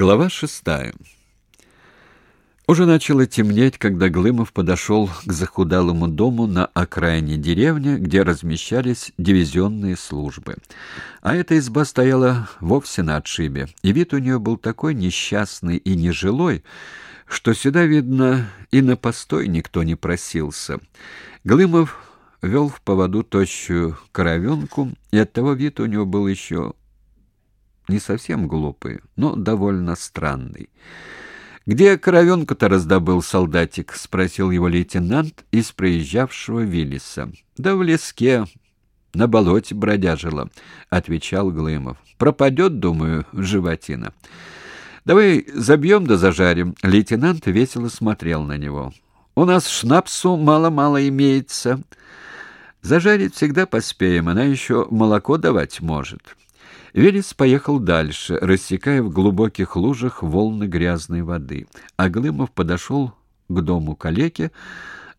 Глава шестая. Уже начало темнеть, когда Глымов подошел к захудалому дому на окраине деревни, где размещались дивизионные службы. А эта изба стояла вовсе на отшибе, и вид у нее был такой несчастный и нежилой, что сюда, видно, и на постой никто не просился. Глымов вел в поводу тощую коровенку, и оттого вид у него был еще не совсем глупый, но довольно странный. «Где коровенку-то раздобыл солдатик?» — спросил его лейтенант из проезжавшего Виллиса. «Да в леске, на болоте бродяжила», — отвечал Глымов. «Пропадет, думаю, животина». «Давай забьем да зажарим». Лейтенант весело смотрел на него. «У нас шнапсу мало-мало имеется. Зажарить всегда поспеем, она еще молоко давать может». Велес поехал дальше, рассекая в глубоких лужах волны грязной воды. А Глымов подошел к дому калеки,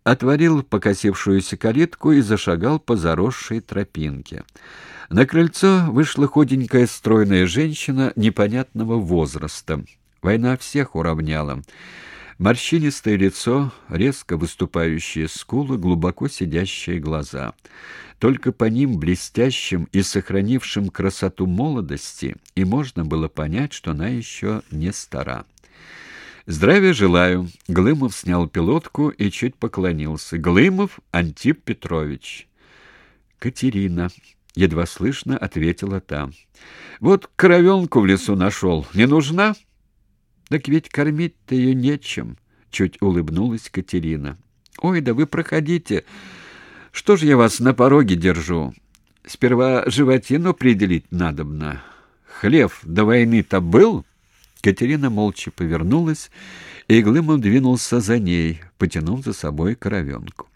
отворил покосившуюся калитку и зашагал по заросшей тропинке. На крыльцо вышла худенькая стройная женщина непонятного возраста. Война всех уравняла. Морщинистое лицо, резко выступающие скулы, глубоко сидящие глаза. Только по ним, блестящим и сохранившим красоту молодости, и можно было понять, что она еще не стара. «Здравия желаю!» Глымов снял пилотку и чуть поклонился. «Глымов Антип Петрович». «Катерина», — едва слышно ответила та. «Вот коровенку в лесу нашел. Не нужна?» Так ведь кормить-то ее нечем, чуть улыбнулась Катерина. Ой, да вы проходите. Что ж я вас на пороге держу? Сперва животину определить надобно. Хлев до войны-то был? Катерина молча повернулась, и Глымов двинулся за ней, потянув за собой коровенку.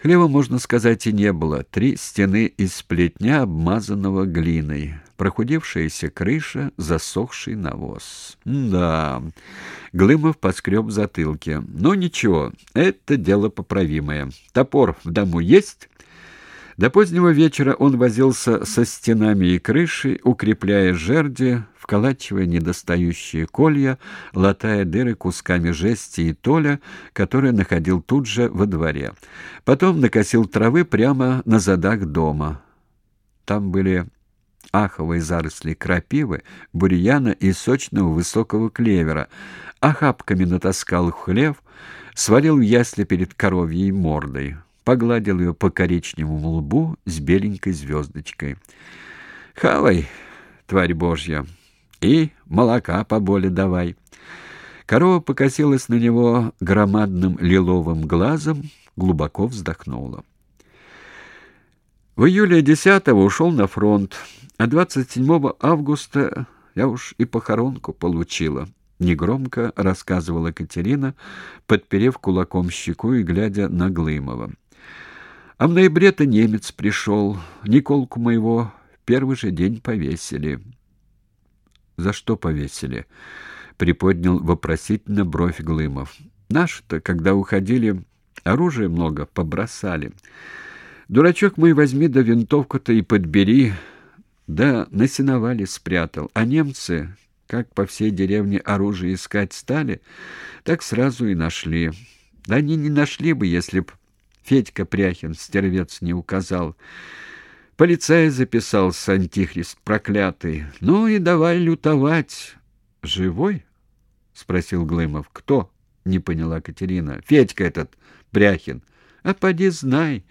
Хлеба, можно сказать, и не было. Три стены из плетня, обмазанного глиной, прохудившаяся крыша, засохший навоз. да, Глымов поскреб в затылке. Ну ничего, это дело поправимое. Топор в дому есть? До позднего вечера он возился со стенами и крышей, укрепляя жерди, вколачивая недостающие колья, латая дыры кусками жести и толя, который находил тут же во дворе. Потом накосил травы прямо на задах дома. Там были аховые заросли крапивы, бурьяна и сочного высокого клевера, охапками натаскал хлев, свалил в ясли перед коровьей мордой погладил ее по коричневому лбу с беленькой звездочкой. «Хавай, тварь божья, и молока поболе давай». Корова покосилась на него громадным лиловым глазом, глубоко вздохнула. В июле 10-го ушел на фронт, а 27 августа я уж и похоронку получила негромко рассказывала Катерина, подперев кулаком щеку и глядя на Глымова. А в ноябре-то немец пришел. Николку моего первый же день повесили. За что повесили? Приподнял вопросительно бровь Глымов. Наши-то, когда уходили, оружие много побросали. Дурачок мой возьми да винтовку-то и подбери. Да на сеновале спрятал. А немцы, как по всей деревне оружие искать стали, так сразу и нашли. Да они не нашли бы, если б Федька Пряхин, стервец, не указал. Полицай записался, антихрист проклятый. Ну и давай лютовать. Живой? спросил Глымов. Кто? не поняла Катерина. Федька этот Пряхин. А поди знай.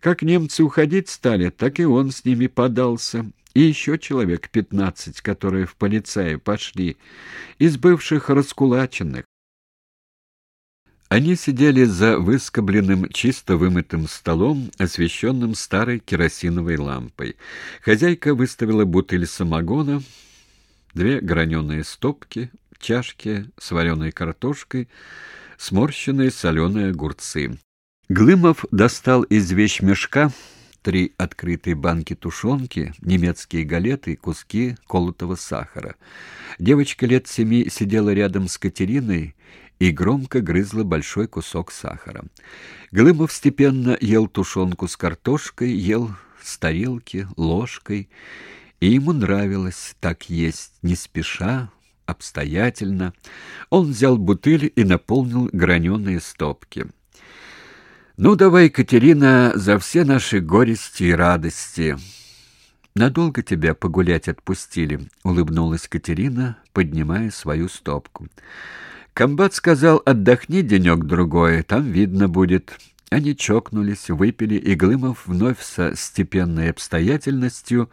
Как немцы уходить стали, так и он с ними подался. И еще человек пятнадцать, которые в полицаи пошли, из бывших раскулаченных. Они сидели за выскобленным, чисто вымытым столом, освещенным старой керосиновой лампой. Хозяйка выставила бутыль самогона, две граненые стопки, чашки с вареной картошкой, сморщенные соленые огурцы. Глымов достал из вещмешка три открытые банки тушенки, немецкие галеты и куски колотого сахара. Девочка лет семи сидела рядом с Катериной и громко грызла большой кусок сахара. Глымов степенно ел тушенку с картошкой, ел с тарелки, ложкой, и ему нравилось так есть, не спеша, обстоятельно. Он взял бутыль и наполнил граненые стопки. «Ну, давай, Катерина, за все наши горести и радости!» «Надолго тебя погулять отпустили?» — улыбнулась Катерина, поднимая свою стопку. Комбат сказал, отдохни денек-другой, там видно будет. Они чокнулись, выпили, и Глымов вновь со степенной обстоятельностью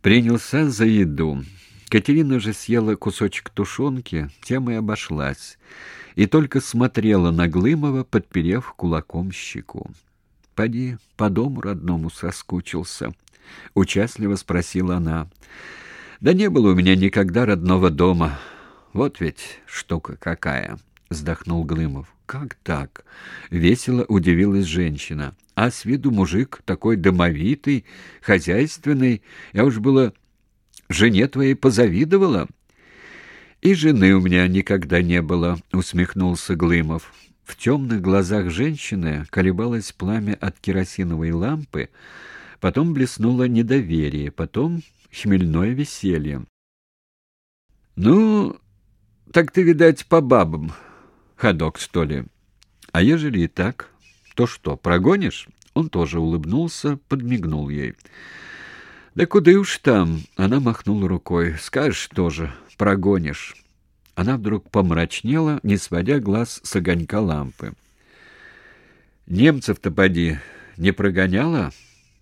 принялся за еду. Катерина же съела кусочек тушенки, тем и обошлась, и только смотрела на Глымова, подперев кулаком щеку. «Поди, по дому родному соскучился», — участливо спросила она. «Да не было у меня никогда родного дома». Вот ведь штука какая, вздохнул Глымов. Как так? весело удивилась женщина. А с виду мужик такой домовитый, хозяйственный. Я уж было жене твоей позавидовала. И жены у меня никогда не было, усмехнулся Глымов. В темных глазах женщины колебалось пламя от керосиновой лампы, потом блеснуло недоверие, потом хмельное веселье. Ну, так ты, видать, по бабам ходок, что ли? А ежели и так, то что, прогонишь? Он тоже улыбнулся, подмигнул ей. Да куда уж там, она махнула рукой. Скажешь тоже, прогонишь. Она вдруг помрачнела, не сводя глаз с огонька лампы. Немцев-то поди не прогоняла?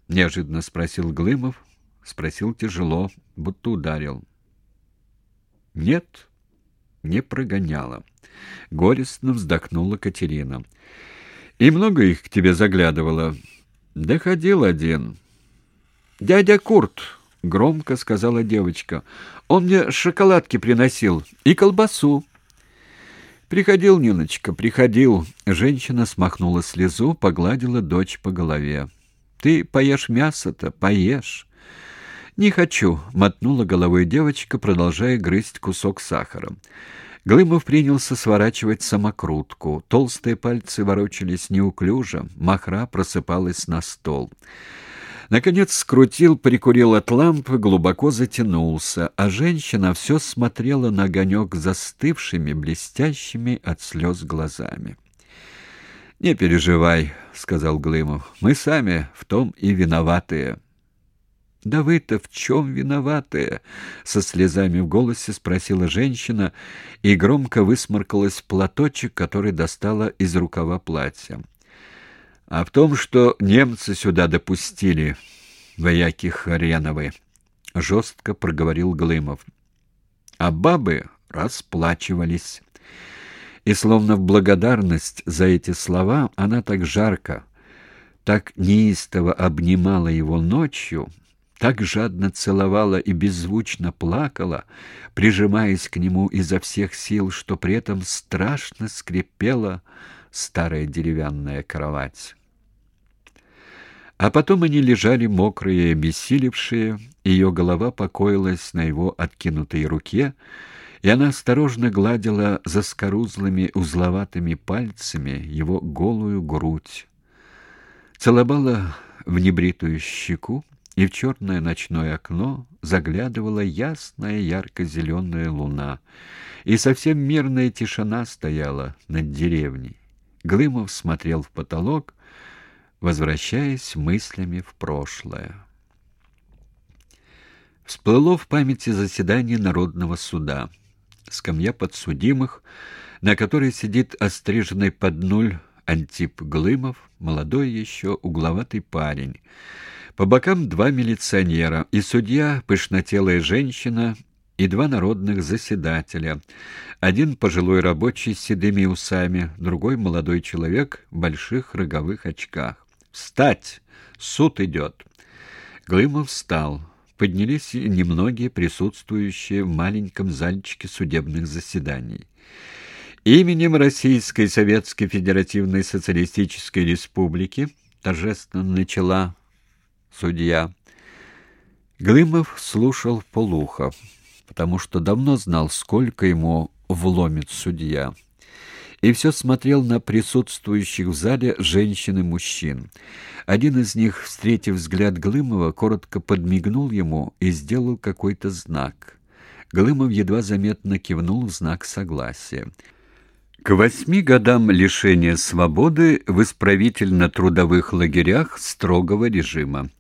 неожиданно спросил Глымов, спросил тяжело, будто ударил. Нет, не прогоняла. Горестно вздохнула Катерина. И много их к тебе заглядывало? Да ходил один. Дядя Курт, громко сказала девочка. Он мне шоколадки приносил и колбасу. Приходил Ниночка, приходил. Женщина смахнула слезу, погладила дочь по голове. Ты поешь мясо-то, поешь. «Не хочу», — мотнула головой девочка, продолжая грызть кусок сахара. Глымов принялся сворачивать самокрутку. Толстые пальцы ворочались неуклюже, махра просыпалась на стол. Наконец скрутил, прикурил от лампы, глубоко затянулся, а женщина все смотрела на огонек застывшими, блестящими от слез глазами. «Не переживай», — сказал Глымов, — «мы сами в том и виноватые». «Да вы-то в чем виноваты?» — со слезами в голосе спросила женщина и громко высморкалась платочек, который достала из рукава платья. «А в том, что немцы сюда допустили, вояки Хреновы», — жестко проговорил Глымов. А бабы расплачивались. И словно в благодарность за эти слова она так жарко, так неистово обнимала его ночью, так жадно целовала и беззвучно плакала, прижимаясь к нему изо всех сил, что при этом страшно скрипела старая деревянная кровать. А потом они лежали мокрые обессилевшие, ее голова покоилась на его откинутой руке, и она осторожно гладила за скорузлыми узловатыми пальцами его голую грудь, целовала в небритую щеку, и в черное ночное окно заглядывала ясная ярко-зеленая луна, и совсем мирная тишина стояла над деревней. Глымов смотрел в потолок, возвращаясь мыслями в прошлое. Всплыло в памяти заседание Народного суда. Скамья подсудимых, на которой сидит остриженный под нуль Антип Глымов, молодой еще угловатый парень, по бокам два милиционера, и судья, пышнотелая женщина, и два народных заседателя. Один пожилой рабочий с седыми усами, другой молодой человек в больших роговых очках. «Встать! Суд идет!» Глымов встал. Поднялись немногие присутствующие в маленьком зальчике судебных заседаний. Именем Российской Советской Федеративной Социалистической Республики торжественно начала судья. Глымов слушал полухо, потому что давно знал, сколько ему вломит судья. И все смотрел на присутствующих в зале женщин и мужчин. Один из них, встретив взгляд Глымова, коротко подмигнул ему и сделал какой-то знак. Глымов едва заметно кивнул в знак согласия. К восьми годам лишения свободы в исправительно-трудовых лагерях строгого режима.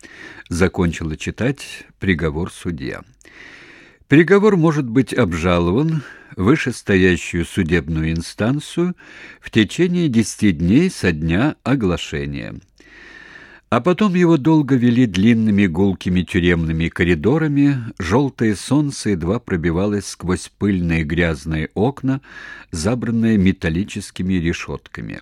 Закончила читать приговор судья. Приговор может быть обжалован в вышестоящую судебную инстанцию в течение десяти дней со дня оглашения. А потом его долго вели длинными гулкими тюремными коридорами, желтое солнце едва пробивалось сквозь пыльные грязные окна, забранные металлическими решетками.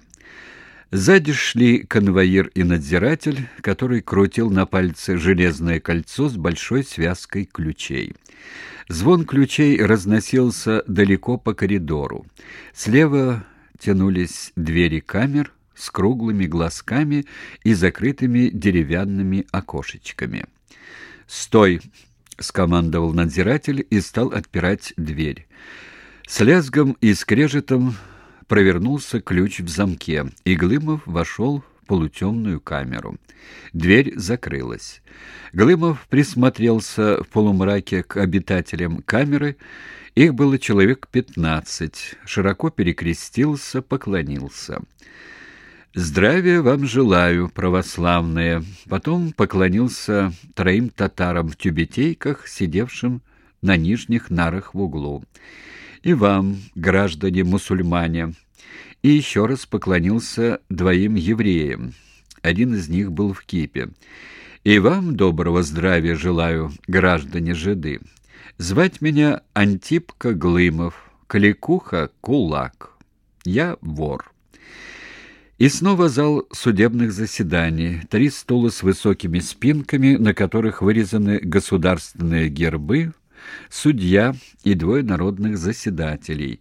Сзади шли конвоир и надзиратель, который крутил на пальце железное кольцо с большой связкой ключей. Звон ключей разносился далеко по коридору. Слева тянулись двери камер, с круглыми глазками и закрытыми деревянными окошечками. «Стой!» — скомандовал надзиратель и стал отпирать дверь. С лязгом и скрежетом провернулся ключ в замке, и Глымов вошел в полутемную камеру. Дверь закрылась. Глымов присмотрелся в полумраке к обитателям камеры. Их было человек пятнадцать. Широко перекрестился, поклонился. «Здравия вам желаю, православные!» Потом поклонился троим татарам в тюбетейках, сидевшим на нижних нарах в углу. «И вам, граждане-мусульмане!» И еще раз поклонился двоим евреям. Один из них был в кипе. «И вам доброго здравия желаю, граждане-жиды! Звать меня Антипка Глымов, Каликуха Кулак. Я вор». И снова зал судебных заседаний, три стула с высокими спинками, на которых вырезаны государственные гербы, судья и двое народных заседателей,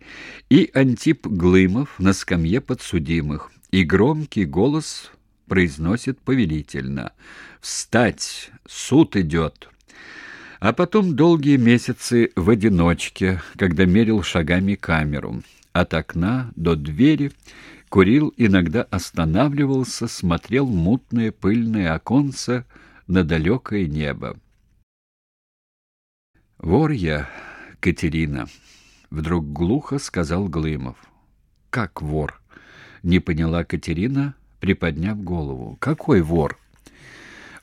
и Антип Глымов на скамье подсудимых, и громкий голос произносит повелительно «Встать! Суд идет!» А потом долгие месяцы в одиночке, когда мерил шагами камеру, от окна до двери, курил, иногда останавливался, смотрел мутное пыльное оконце на далекое небо. «Вор я, Катерина», — вдруг глухо сказал Глымов. «Как вор?» — не поняла Катерина, приподняв голову. «Какой вор?»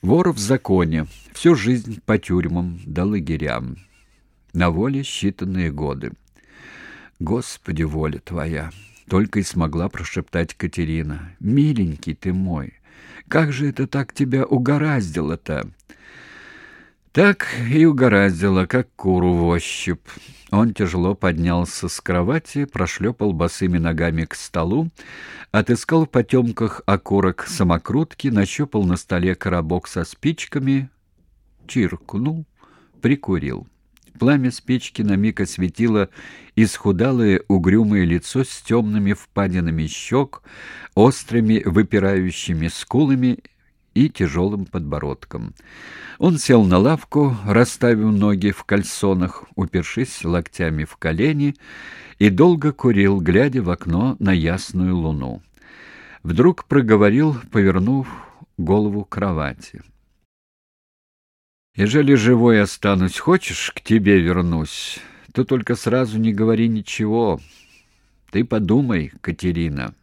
«Вор в законе, всю жизнь по тюрьмам да лагерям. На воле считанные годы. Господи, воля Твоя!» Только и смогла прошептать Катерина. «Миленький ты мой, как же это так тебя угораздило-то?» Так и угораздило, как куру в ощупь. Он тяжело поднялся с кровати, прошлепал босыми ногами к столу, отыскал в потемках окурок самокрутки, нащупал на столе коробок со спичками, чиркнул, прикурил. Пламя спички на миг осветило исхудалое угрюмое лицо с темными впадинами щек, острыми выпирающими скулами и тяжелым подбородком. Он сел на лавку, расставив ноги в кальсонах, упершись локтями в колени, и долго курил, глядя в окно на ясную луну. Вдруг проговорил, повернув голову к кровати. Ежели живой останусь, хочешь, к тебе вернусь, то только сразу не говори ничего. Ты подумай, Катерина.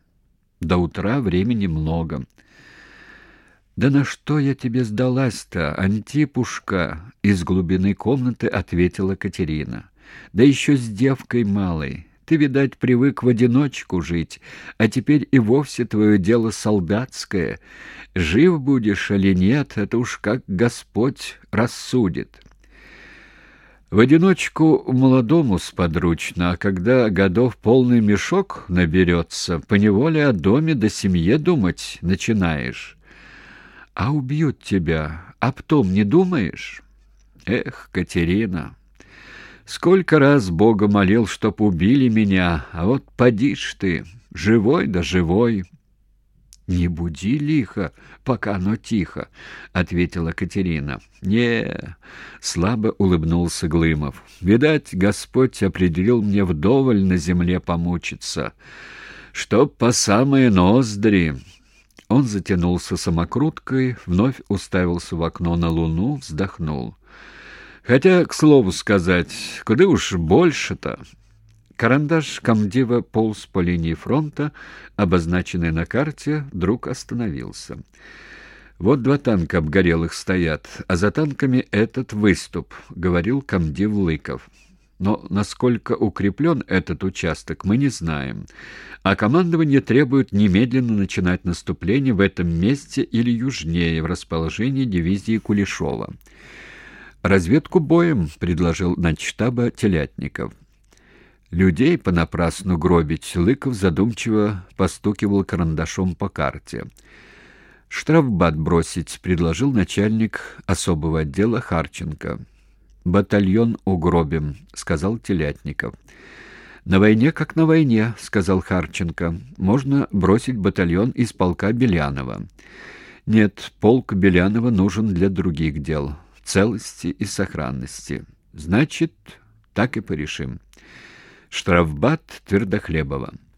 До утра времени много. Да на что я тебе сдалась-то, Антипушка? Из глубины комнаты ответила Катерина. Да еще с девкой малой. Ты, видать, привык в одиночку жить, а теперь и вовсе твое дело солдатское. Жив будешь или нет, это уж как Господь рассудит. В одиночку молодому сподручно, а когда годов полный мешок наберется, поневоле о доме до семье думать начинаешь. А убьют тебя, об том не думаешь? Эх, Катерина... Сколько раз Бога молил, чтоб убили меня, а вот поди ж ты, живой да живой. «Не буди лихо, пока оно тихо», — ответила Катерина. «Не», — слабо улыбнулся Глымов. «Видать, Господь определил мне вдоволь на земле помучиться, чтоб по самые ноздри». Он затянулся самокруткой, вновь уставился в окно на луну, вздохнул. Хотя, к слову сказать, куда уж больше-то. Карандаш комдива полз по линии фронта, обозначенный на карте, вдруг остановился. «Вот два танка обгорелых стоят, а за танками этот выступ», — говорил комдив Лыков. «Но насколько укреплен этот участок, мы не знаем, а командование требует немедленно начинать наступление в этом месте или южнее, в расположении дивизии Кулешова». «Разведку боем», — предложил начштаба Телятников. Людей понапрасну гробить, Лыков задумчиво постукивал карандашом по карте. «Штрафбат бросить», — предложил начальник особого отдела Харченко. «Батальон угробим», — сказал Телятников. «На войне как на войне», — сказал Харченко. «Можно бросить батальон из полка Белянова». «Нет, полк Белянова нужен для других дел» целости и сохранности. Значит, так и порешим. Штрафбат Твердохлебова.